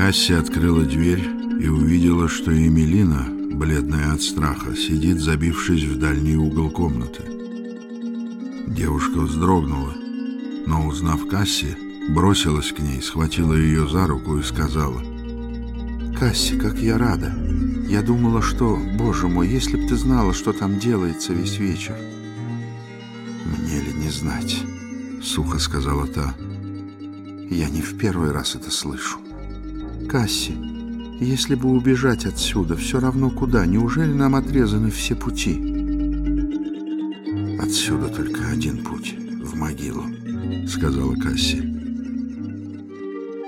Касси открыла дверь и увидела, что Эмилина, бледная от страха, сидит, забившись в дальний угол комнаты. Девушка вздрогнула, но, узнав Касси, бросилась к ней, схватила ее за руку и сказала, «Касси, как я рада! Я думала, что, боже мой, если б ты знала, что там делается весь вечер!» «Мне ли не знать?» — сухо сказала та. «Я не в первый раз это слышу. Касси, если бы убежать отсюда, все равно куда, неужели нам отрезаны все пути?» «Отсюда только один путь, в могилу», — сказала Касси.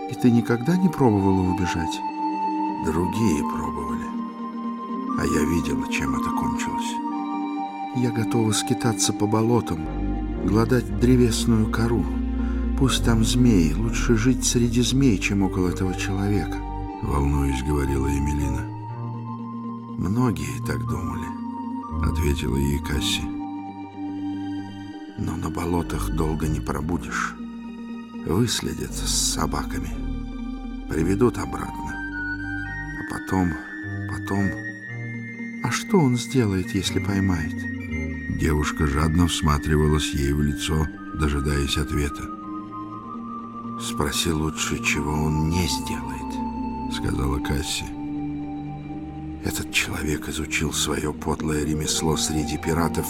«И ты никогда не пробовала убежать?» «Другие пробовали, а я видела, чем это кончилось». «Я готова скитаться по болотам, глодать древесную кору. Пусть там змеи, лучше жить среди змей, чем около этого человека», — волнуясь, говорила Эмилина. «Многие так думали», — ответила ей Касси. «Но на болотах долго не пробудешь. Выследят с собаками, приведут обратно. А потом, потом... А что он сделает, если поймает?» Девушка жадно всматривалась ей в лицо, дожидаясь ответа. «Спроси лучше, чего он не сделает», — сказала Касси. «Этот человек изучил свое подлое ремесло среди пиратов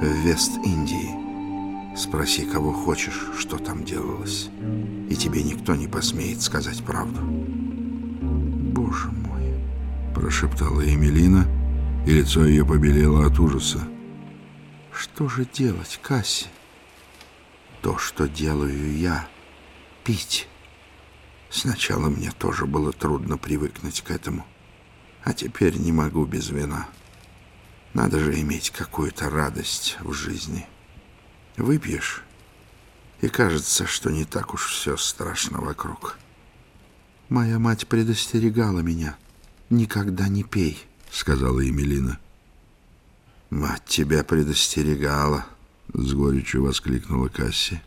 в Вест-Индии. Спроси, кого хочешь, что там делалось, и тебе никто не посмеет сказать правду». «Боже мой!» — прошептала Эмилина, и лицо ее побелело от ужаса. Что же делать, Касси? То, что делаю я. Пить. Сначала мне тоже было трудно привыкнуть к этому. А теперь не могу без вина. Надо же иметь какую-то радость в жизни. Выпьешь, и кажется, что не так уж все страшно вокруг. Моя мать предостерегала меня. «Никогда не пей», — сказала Емелина. «Мать тебя предостерегала», — с горечью воскликнула Касси.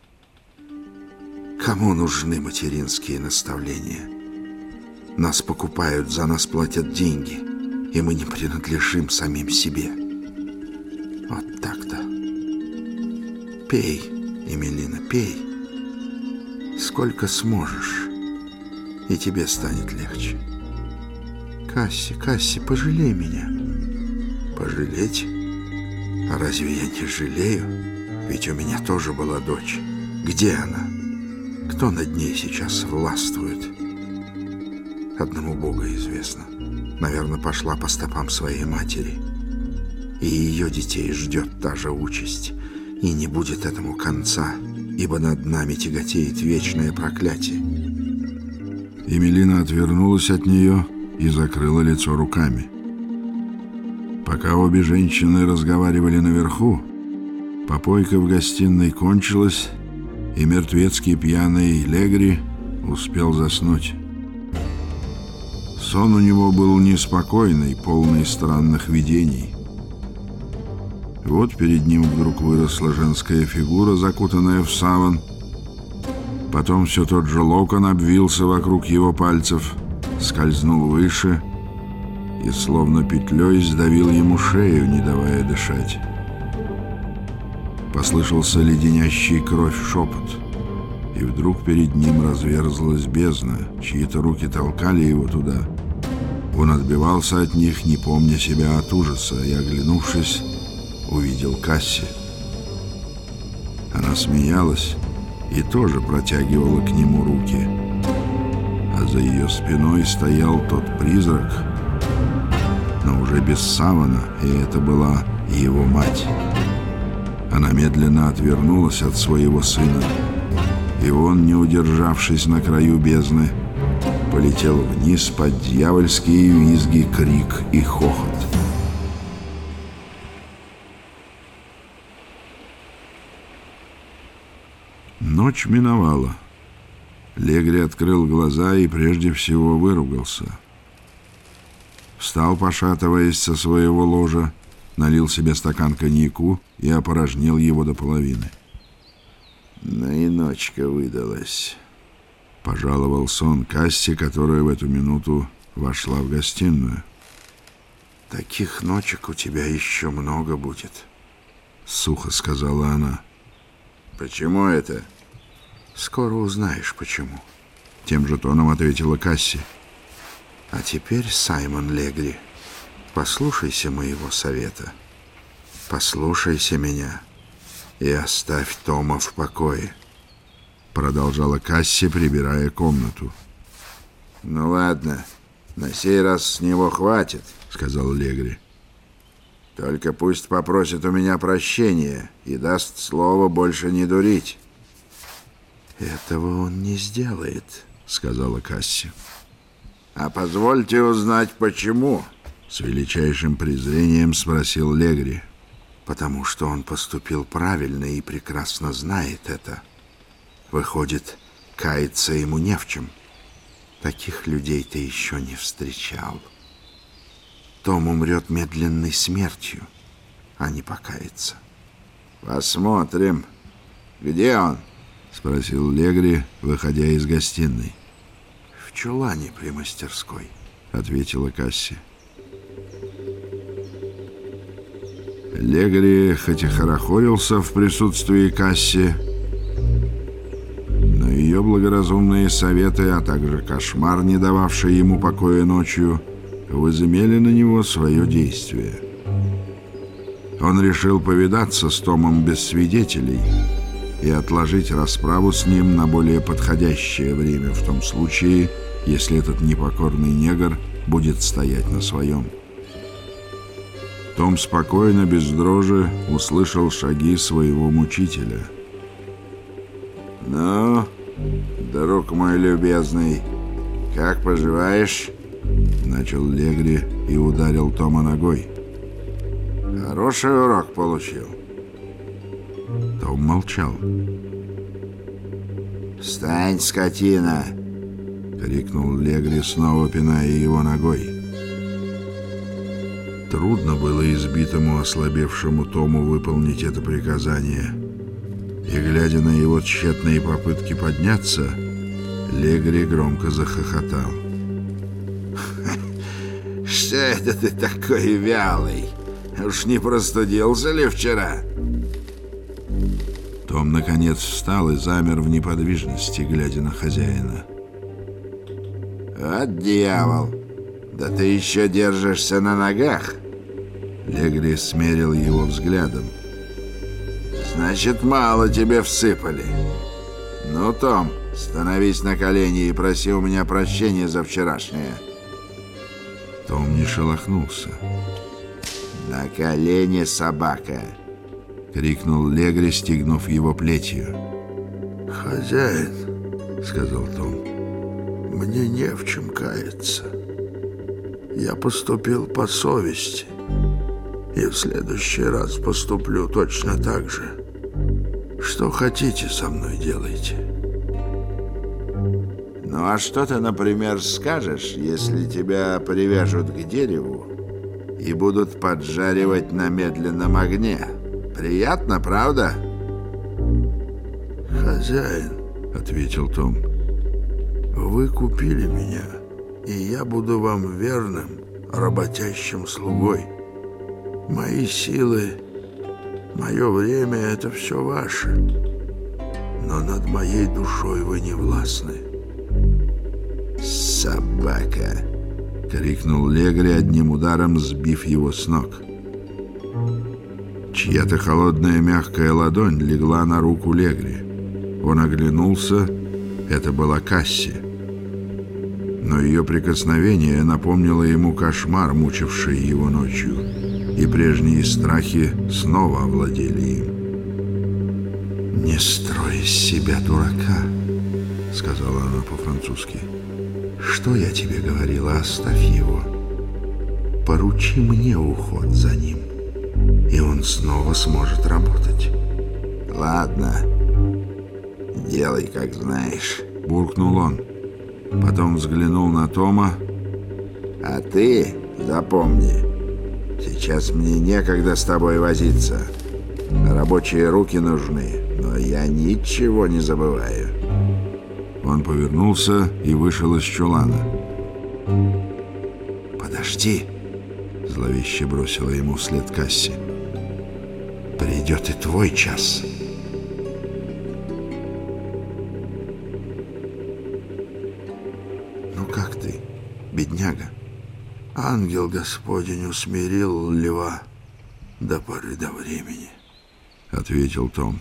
«Кому нужны материнские наставления? Нас покупают, за нас платят деньги, и мы не принадлежим самим себе. Вот так-то. Пей, Эмилина, пей. Сколько сможешь, и тебе станет легче. Касси, Касси, пожалей меня». «Пожалеть?» А разве я не жалею? Ведь у меня тоже была дочь. Где она? Кто над ней сейчас властвует? Одному Богу известно. Наверное, пошла по стопам своей матери. И ее детей ждет та же участь. И не будет этому конца, ибо над нами тяготеет вечное проклятие. Эмилина отвернулась от нее и закрыла лицо руками. Пока обе женщины разговаривали наверху, попойка в гостиной кончилась, и мертвецкий пьяный Легри успел заснуть. Сон у него был неспокойный, полный странных видений. Вот перед ним вдруг выросла женская фигура, закутанная в саван. Потом все тот же локон обвился вокруг его пальцев, скользнул выше — и словно петлей сдавил ему шею, не давая дышать. Послышался леденящий кровь шепот, и вдруг перед ним разверзлась бездна, чьи-то руки толкали его туда. Он отбивался от них, не помня себя от ужаса, и, оглянувшись, увидел Касси. Она смеялась и тоже протягивала к нему руки, а за ее спиной стоял тот призрак, но уже без савана, и это была его мать. Она медленно отвернулась от своего сына, и он, не удержавшись на краю бездны, полетел вниз под дьявольские визги, крик и хохот. Ночь миновала. Легри открыл глаза и прежде всего выругался — Встал, пошатываясь со своего ложа, налил себе стакан коньяку и опорожнил его до половины. Ну и ночка выдалась. Пожаловал сон Касси, которая в эту минуту вошла в гостиную. «Таких ночек у тебя еще много будет», — сухо сказала она. «Почему это?» «Скоро узнаешь, почему». Тем же тоном ответила Касси. «А теперь, Саймон Легри, послушайся моего совета. Послушайся меня и оставь Тома в покое», — продолжала Касси, прибирая комнату. «Ну ладно, на сей раз с него хватит», — сказал Легри. «Только пусть попросит у меня прощения и даст слово больше не дурить». «Этого он не сделает», — сказала Касси. «А позвольте узнать, почему?» С величайшим презрением спросил Легри. «Потому что он поступил правильно и прекрасно знает это. Выходит, каяться ему не в чем. Таких людей ты еще не встречал. Том умрет медленной смертью, а не покается». «Посмотрим. Где он?» — спросил Легри, выходя из гостиной. «В чулане при мастерской», — ответила Касси. Легри хоть и хорохорился в присутствии Касси, но ее благоразумные советы, а также кошмар, не дававший ему покоя ночью, возымели на него свое действие. Он решил повидаться с Томом без свидетелей — и отложить расправу с ним на более подходящее время в том случае, если этот непокорный негр будет стоять на своем. Том спокойно, без дрожи, услышал шаги своего мучителя. «Ну, друг мой любезный, как поживаешь?» Начал Легри и ударил Тома ногой. «Хороший урок получил». Том молчал. «Встань, скотина!» — крикнул Легри, снова пиная его ногой. Трудно было избитому, ослабевшему Тому выполнить это приказание. И, глядя на его тщетные попытки подняться, Легри громко захохотал. «Что это ты такой вялый? Уж не простудился ли вчера?» Том, наконец, встал и замер в неподвижности, глядя на хозяина. «Вот дьявол! Да ты еще держишься на ногах!» Легри смерил его взглядом. «Значит, мало тебе всыпали. Ну, Том, становись на колени и проси у меня прощения за вчерашнее». Том не шелохнулся. «На колени, собака!» — крикнул Легри, стегнув его плетью. «Хозяин», — сказал Том, — «мне не в чем каяться. Я поступил по совести, и в следующий раз поступлю точно так же. Что хотите со мной делайте». «Ну а что ты, например, скажешь, если тебя привяжут к дереву и будут поджаривать на медленном огне?» Приятно, правда? Хозяин, ответил Том. Вы купили меня, и я буду вам верным, работящим слугой. Мои силы, мое время — это все ваше. Но над моей душой вы не властны. «Собака!» — крикнул Легри одним ударом, сбив его с ног. Чья-то холодная мягкая ладонь легла на руку Легри. Он оглянулся. Это была Касси. Но ее прикосновение напомнило ему кошмар, мучивший его ночью, и прежние страхи снова овладели им. «Не строй из себя дурака», — сказала она по-французски. «Что я тебе говорила? Оставь его. Поручи мне уход за ним» и он снова сможет работать. «Ладно, делай, как знаешь», — буркнул он. Потом взглянул на Тома. «А ты запомни, сейчас мне некогда с тобой возиться. Рабочие руки нужны, но я ничего не забываю». Он повернулся и вышел из чулана. «Подожди!» — зловеще бросила ему вслед Касси. «Придет и твой час!» «Ну как ты, бедняга?» «Ангел Господень усмирил льва до поры до времени», — ответил Том.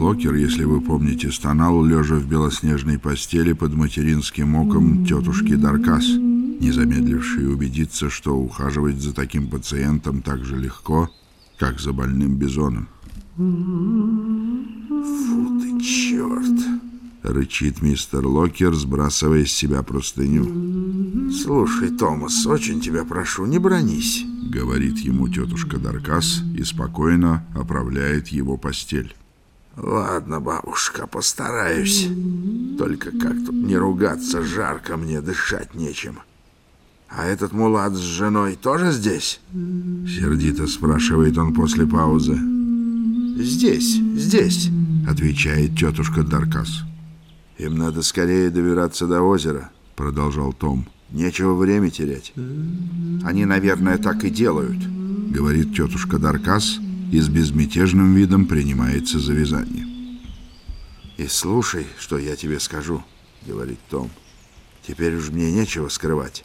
Локер, если вы помните, стонал, лежа в белоснежной постели под материнским оком тетушки Даркас, не замедлившей убедиться, что ухаживать за таким пациентом так же легко, как за больным бизоном. Рычит мистер Локер, сбрасывая с себя простыню. «Слушай, Томас, очень тебя прошу, не бронись», — говорит ему тетушка Даркас и спокойно оправляет его постель. Ладно, бабушка, постараюсь. Только как тут не ругаться, жарко мне, дышать нечем. А этот мулат с женой тоже здесь? Сердито спрашивает он после паузы. Здесь, здесь, отвечает тетушка Даркас. Им надо скорее добираться до озера, продолжал Том. Нечего время терять. Они, наверное, так и делают, говорит тетушка Даркас и с безмятежным видом принимается за вязание. «И слушай, что я тебе скажу», — говорит Том. «Теперь уж мне нечего скрывать.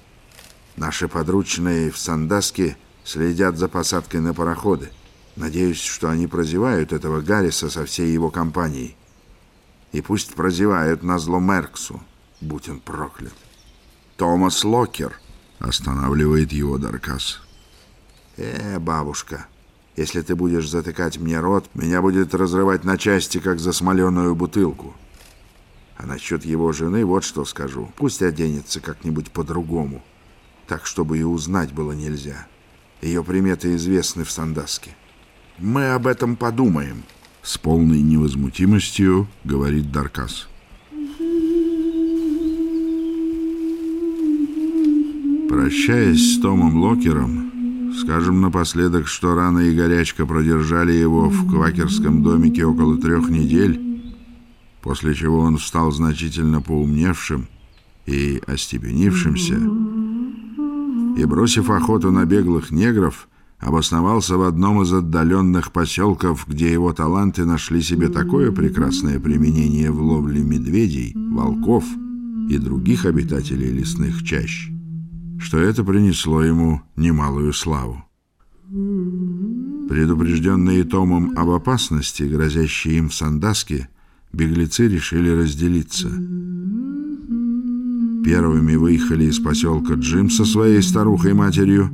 Наши подручные в Сандаске следят за посадкой на пароходы. Надеюсь, что они прозевают этого Гарриса со всей его компанией. И пусть прозевают на зло Мерксу, будь он проклят. Томас Локер останавливает его Даркас. «Э, бабушка», если ты будешь затыкать мне рот, меня будет разрывать на части, как засмоленную бутылку. А насчет его жены вот что скажу. Пусть оденется как-нибудь по-другому, так, чтобы и узнать было нельзя. Ее приметы известны в Сандаске. Мы об этом подумаем. С полной невозмутимостью говорит Даркас. Прощаясь с Томом Локером, Скажем напоследок, что рана и горячка продержали его в квакерском домике около трех недель, после чего он стал значительно поумневшим и остепенившимся, и, бросив охоту на беглых негров, обосновался в одном из отдаленных поселков, где его таланты нашли себе такое прекрасное применение в ловле медведей, волков и других обитателей лесных чащ, что это принесло ему немалую славу. Предупрежденные Томом об опасности, грозящей им в Сандаске, беглецы решили разделиться. Первыми выехали из поселка Джим со своей старухой-матерью,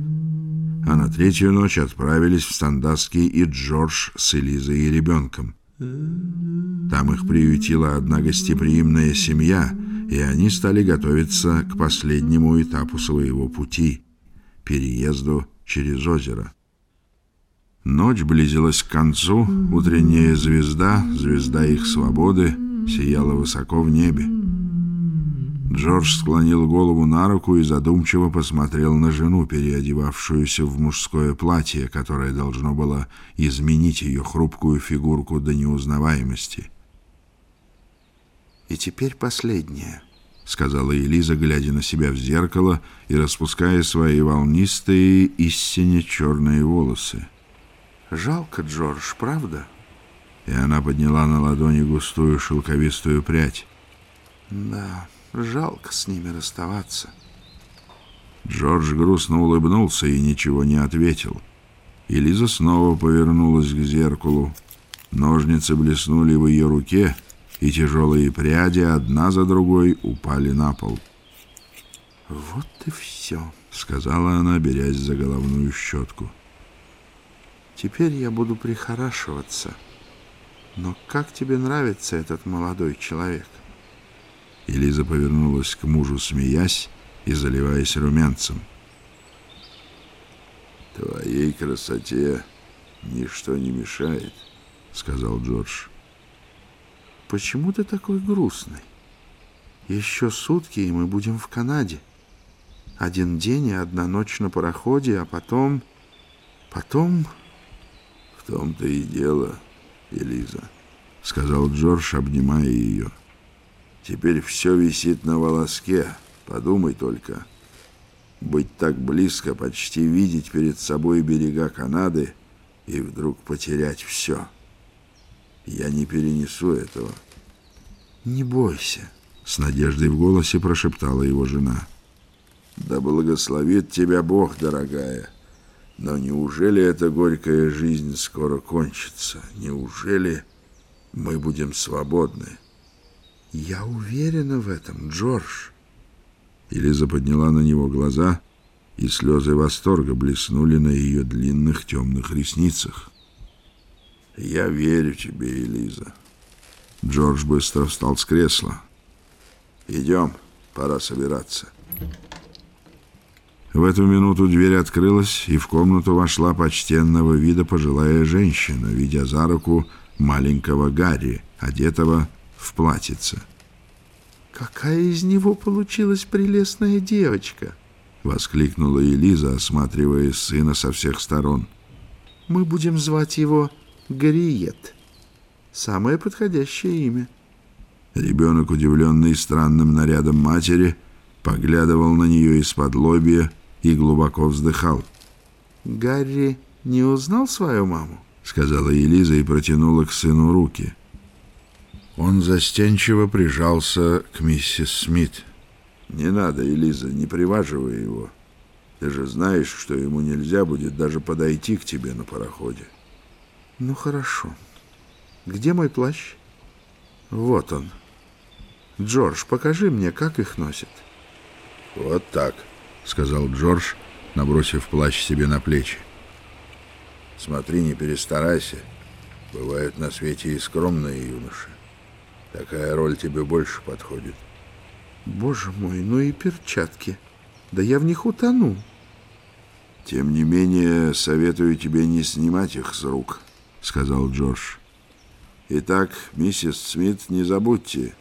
а на третью ночь отправились в Сандасский и Джордж с Элизой и ребенком. Там их приютила одна гостеприимная семья — и они стали готовиться к последнему этапу своего пути — переезду через озеро. Ночь близилась к концу, утренняя звезда, звезда их свободы, сияла высоко в небе. Джордж склонил голову на руку и задумчиво посмотрел на жену, переодевавшуюся в мужское платье, которое должно было изменить ее хрупкую фигурку до неузнаваемости. «И теперь последнее», — сказала Элиза, глядя на себя в зеркало и распуская свои волнистые, истинно черные волосы. «Жалко, Джордж, правда?» И она подняла на ладони густую шелковистую прядь. «Да, жалко с ними расставаться». Джордж грустно улыбнулся и ничего не ответил. Элиза снова повернулась к зеркалу. Ножницы блеснули в ее руке — и тяжелые пряди одна за другой упали на пол. «Вот и все», — сказала она, берясь за головную щетку. «Теперь я буду прихорашиваться. Но как тебе нравится этот молодой человек?» Элиза повернулась к мужу, смеясь и заливаясь румянцем. «Твоей красоте ничто не мешает», — сказал Джордж. Почему ты такой грустный? Еще сутки, и мы будем в Канаде. Один день и одна ночь на пароходе, а потом... Потом... В том-то и дело, Элиза, — сказал Джордж, обнимая ее. Теперь все висит на волоске. Подумай только. Быть так близко, почти видеть перед собой берега Канады и вдруг потерять все. Я не перенесу этого. Не бойся, — с надеждой в голосе прошептала его жена. Да благословит тебя Бог, дорогая. Но неужели эта горькая жизнь скоро кончится? Неужели мы будем свободны? Я уверена в этом, Джордж. Элиза подняла на него глаза, и слезы восторга блеснули на ее длинных темных ресницах. «Я верю тебе, Элиза». Джордж быстро встал с кресла. «Идем, пора собираться». В эту минуту дверь открылась, и в комнату вошла почтенного вида пожилая женщина, ведя за руку маленького Гарри, одетого в платьице. «Какая из него получилась прелестная девочка!» — воскликнула Элиза, осматривая сына со всех сторон. «Мы будем звать его Гарриет. Самое подходящее имя». Ребенок, удивленный странным нарядом матери, поглядывал на нее из-под лобья и глубоко вздыхал. «Гарри не узнал свою маму?» — сказала Элиза и протянула к сыну руки. Он застенчиво прижался к миссис Смит. «Не надо, Элиза, не приваживай его. Ты же знаешь, что ему нельзя будет даже подойти к тебе на пароходе». «Ну, хорошо. Где мой плащ?» «Вот он. Джордж, покажи мне, как их носят». «Вот так», — сказал Джордж, набросив плащ себе на плечи. «Смотри, не перестарайся. Бывают на свете и скромные юноши. Такая роль тебе больше подходит. Боже мой, ну и перчатки. Да я в них утону. Тем не менее, советую тебе не снимать их с рук, сказал Джордж. Итак, миссис Смит, не забудьте,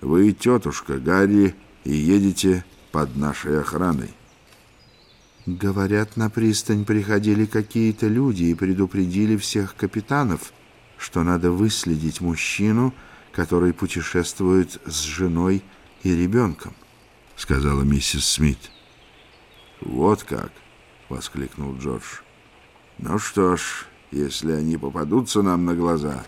вы тетушка Гарри и едете под нашей охраной. Говорят, на пристань приходили какие-то люди и предупредили всех капитанов, что надо выследить мужчину, который путешествует с женой и ребенком, — сказала миссис Смит. «Вот как!» — воскликнул Джордж. «Ну что ж, если они попадутся нам на глаза,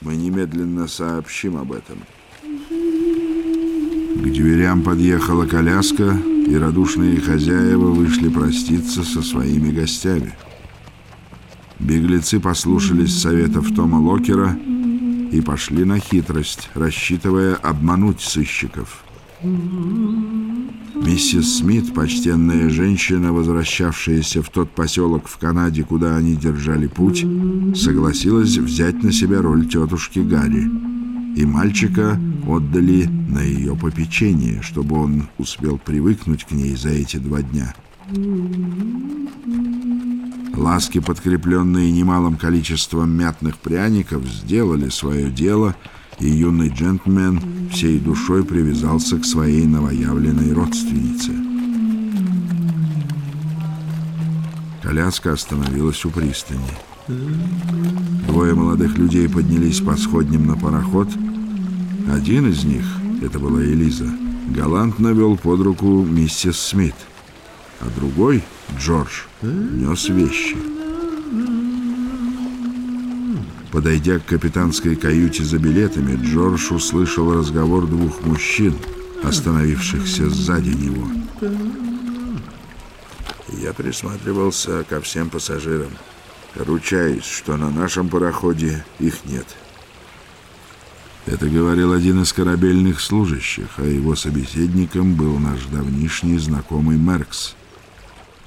мы немедленно сообщим об этом». К дверям подъехала коляска, и радушные хозяева вышли проститься со своими гостями. Беглецы послушались советов Тома Локера — и пошли на хитрость, рассчитывая обмануть сыщиков. Миссис Смит, почтенная женщина, возвращавшаяся в тот поселок в Канаде, куда они держали путь, согласилась взять на себя роль тетушки Гарри. И мальчика отдали на ее попечение, чтобы он успел привыкнуть к ней за эти два дня. Ласки, подкрепленные немалым количеством мятных пряников, сделали свое дело, и юный джентльмен всей душой привязался к своей новоявленной родственнице. Коляска остановилась у пристани. Двое молодых людей поднялись по сходням на пароход. Один из них, это была Элиза, галантно вел под руку миссис Смит — а другой, Джордж, нес вещи. Подойдя к капитанской каюте за билетами, Джордж услышал разговор двух мужчин, остановившихся сзади него. Я присматривался ко всем пассажирам. Ручаюсь, что на нашем пароходе их нет. Это говорил один из корабельных служащих, а его собеседником был наш давнишний знакомый Меркс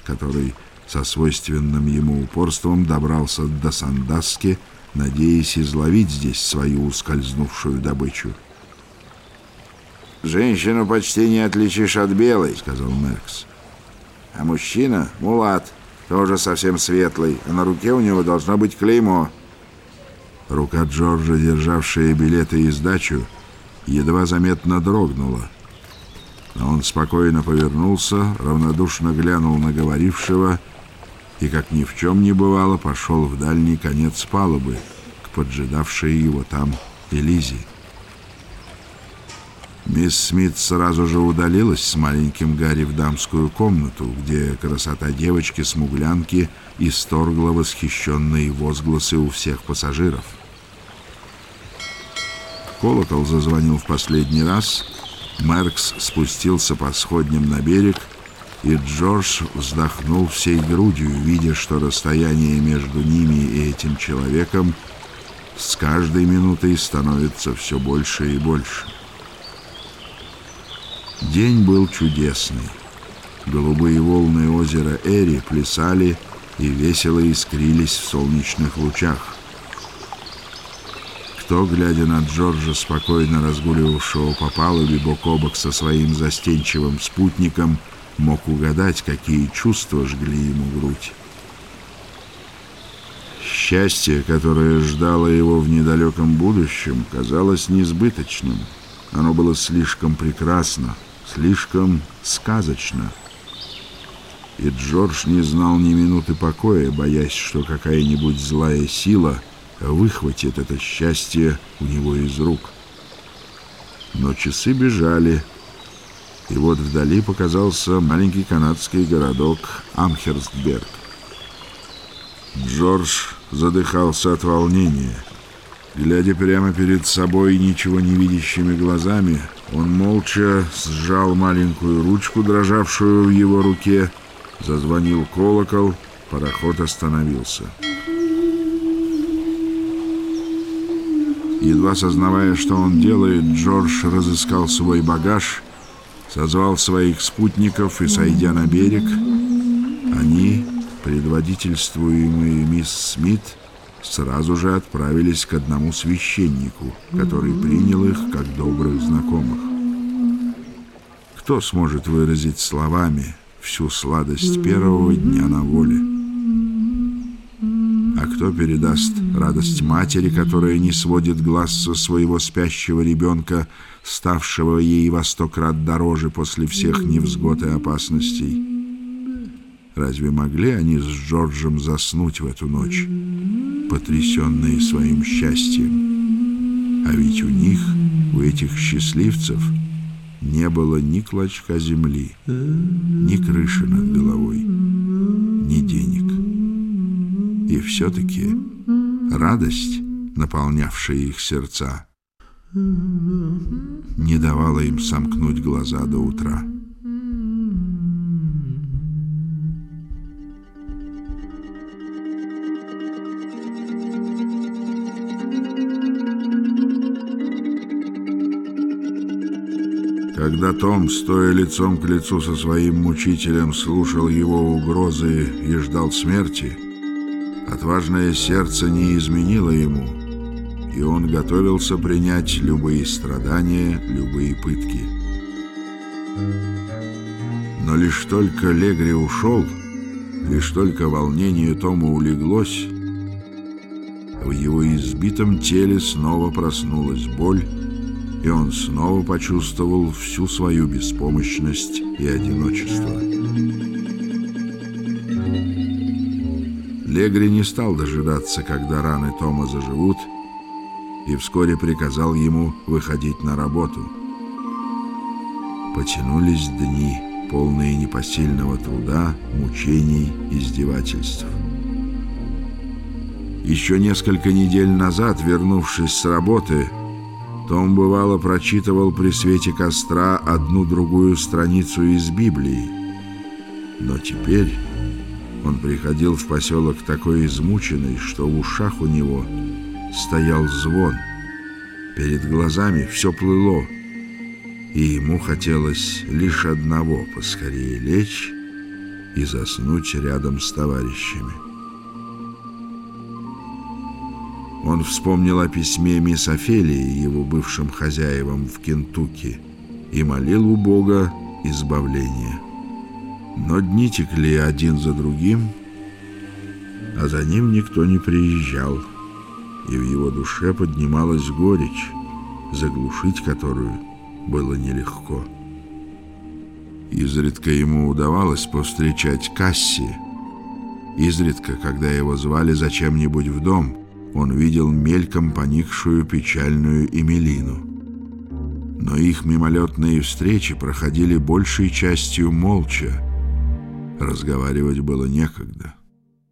который со свойственным ему упорством добрался до Сандаски, надеясь изловить здесь свою ускользнувшую добычу. «Женщину почти не отличишь от белой», — сказал Меркс. «А мужчина — мулат, тоже совсем светлый, а на руке у него должно быть клеймо». Рука Джорджа, державшая билеты и сдачу, едва заметно дрогнула — но он спокойно повернулся, равнодушно глянул на говорившего и, как ни в чем не бывало, пошел в дальний конец палубы, к поджидавшей его там Элизе. Мисс Смит сразу же удалилась с маленьким Гарри в дамскую комнату, где красота девочки-смуглянки исторгла восхищенные возгласы у всех пассажиров. Колокол зазвонил в последний раз, Меркс спустился по сходням на берег, и Джордж вздохнул всей грудью, видя, что расстояние между ними и этим человеком с каждой минутой становится все больше и больше. День был чудесный. Голубые волны озера Эри плясали и весело искрились в солнечных лучах. Кто, глядя на Джорджа, спокойно разгуливавшего по палубе бок о бок со своим застенчивым спутником, мог угадать, какие чувства жгли ему грудь. Счастье, которое ждало его в недалеком будущем, казалось несбыточным. Оно было слишком прекрасно, слишком сказочно. И Джордж не знал ни минуты покоя, боясь, что какая-нибудь злая сила выхватит это счастье у него из рук. Но часы бежали, и вот вдали показался маленький канадский городок Амхерстберг. Джордж задыхался от волнения. Глядя прямо перед собой ничего не видящими глазами, он молча сжал маленькую ручку, дрожавшую в его руке, зазвонил колокол, пароход остановился. Едва сознавая, что он делает, Джордж разыскал свой багаж, созвал своих спутников и, сойдя на берег, они, предводительствуемые мисс Смит, сразу же отправились к одному священнику, который принял их как добрых знакомых. Кто сможет выразить словами всю сладость первого дня на воле? Кто передаст радость матери, которая не сводит глаз со своего спящего ребенка, ставшего ей во сто крат дороже после всех невзгод и опасностей? Разве могли они с Джорджем заснуть в эту ночь? потрясенные своим счастьем. А ведь у них, у этих счастливцев, не было ни клочка земли, ни крыши над головой, ни денег. И все-таки радость, наполнявшая их сердца, не давала им сомкнуть глаза до утра. Когда Том, стоя лицом к лицу со своим мучителем, слушал его угрозы и ждал смерти, отважное сердце не изменило ему, и он готовился принять любые страдания, любые пытки. Но лишь только Легри ушел, лишь только волнение Тома улеглось, в его избитом теле снова проснулась боль, и он снова почувствовал всю свою беспомощность и одиночество. Легри не стал дожидаться, когда раны Тома заживут, и вскоре приказал ему выходить на работу. Потянулись дни, полные непосильного труда, мучений, издевательств. Еще несколько недель назад, вернувшись с работы, том бывало прочитывал при свете костра одну-другую страницу из Библии. Но теперь он приходил в поселок такой измученный, что в ушах у него стоял звон. Перед глазами все плыло, и ему хотелось лишь одного — поскорее лечь и заснуть рядом с товарищами. Он вспомнил о письме мисс Офелии, его бывшим хозяевам в Кентукки, и молил у Бога избавления. Но дни текли один за другим, а за ним никто не приезжал, и в его душе поднималась горечь, заглушить которую было нелегко. Изредка ему удавалось повстречать Касси, Изредка, когда его звали зачем-нибудь в дом, он видел мельком поникшую печальную Эмилину. Но их мимолетные встречи проходили большей частью молча. Разговаривать было некогда.